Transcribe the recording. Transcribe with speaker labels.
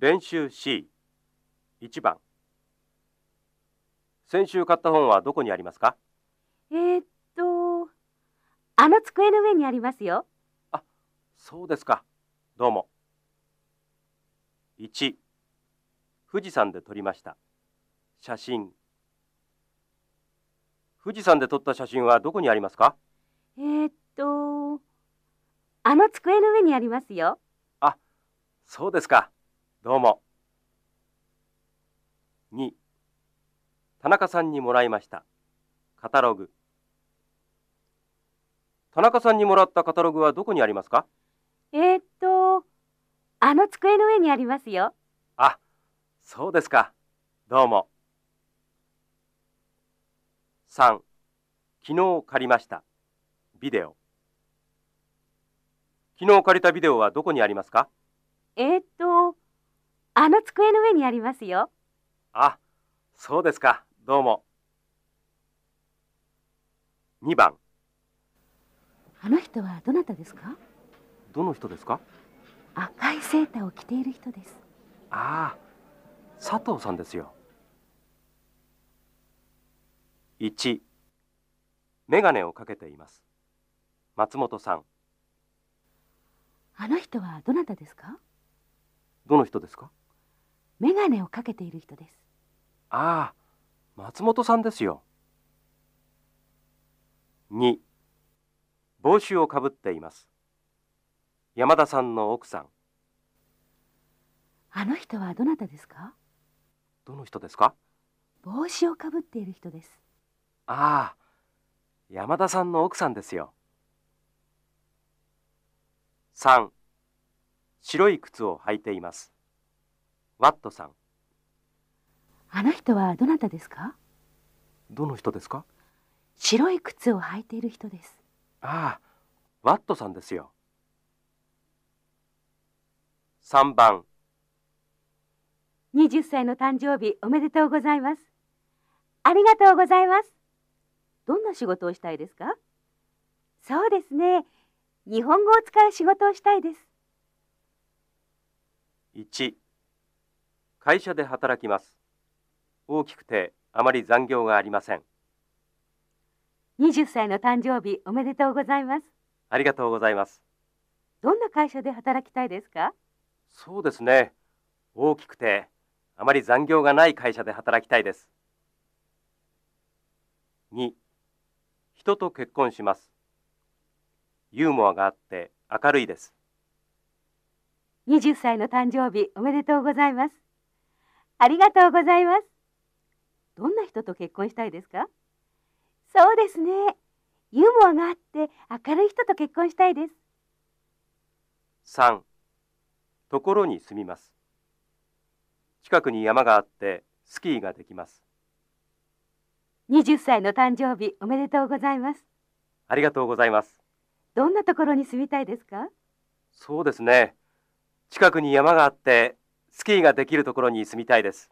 Speaker 1: 練習 C1 番。先週買った本はどこにありますか？
Speaker 2: えー、っと、あの机の上にありますよ。
Speaker 1: そうですか。どうも。1富士山で撮りました。写真。富士山で撮った写真はどこにありますか？
Speaker 2: えー、っと、あの机の上にありますよ。
Speaker 1: そうですかどうも。2田中さんにもらいました。カタログ。田中さんにもらったカタログはどこにありますか？
Speaker 2: えー、っと、あの机の上にありますよ。
Speaker 1: あそうですか。どうも。3昨日借りました。ビデオ。昨日借りたビデオはどこにありますか？
Speaker 2: えー、っと、あの机の上にありますよ。
Speaker 1: あそうですか。どうも。2番。
Speaker 2: あの人はどなたですか？
Speaker 1: どの人ですか？
Speaker 2: 赤いセーターを着ている人です。
Speaker 1: ああ佐藤さんですよ。1メガネをかけています。松本さん。
Speaker 2: あの人はどなたですか？
Speaker 1: どの人ですか？
Speaker 2: メガネをかけている人です。
Speaker 1: ああ松本さんですよ。2帽子をかぶっています。山田さんの奥さん。
Speaker 2: あの人はどなたですか？
Speaker 1: どの人ですか？
Speaker 2: 帽子をかぶっている人です。
Speaker 1: ああ山田さんの奥さんですよ。3白い靴を履いていますワットさん
Speaker 2: あの人はどなたですか？
Speaker 1: どの人ですか？
Speaker 2: 白い靴を履いている人です。
Speaker 1: ああワットさんですよ3番
Speaker 2: 20歳の誕生日おめでとうございます。ありがとうございます。どんな仕事をしたいですか？そうですね。日本語を使う仕事をしたいです。
Speaker 1: 1会社で働きます。大きくてあまり残業がありません。
Speaker 2: 20歳の誕生日おめでとうございます。
Speaker 1: ありがとうございます。
Speaker 2: どんな会社で働きたいですか？
Speaker 1: そうですね。大きくてあまり残業がない会社で働きたいです。2人と結婚します。ユーモアがあって明るいです。
Speaker 2: 20歳の誕生日おめでとうございます。ありがとうございます。どんな人と結婚したいですか？そうですね。ユーモアがあって明るい人と結婚したいです。
Speaker 1: 3ところに住みます近くに山があってスキーができます
Speaker 2: 20歳の誕生日おめでとうございます。
Speaker 1: ありがとうございます
Speaker 2: どんなところに住みたいですか？
Speaker 1: そうですね近くに山があってスキーができるところに住みたいです。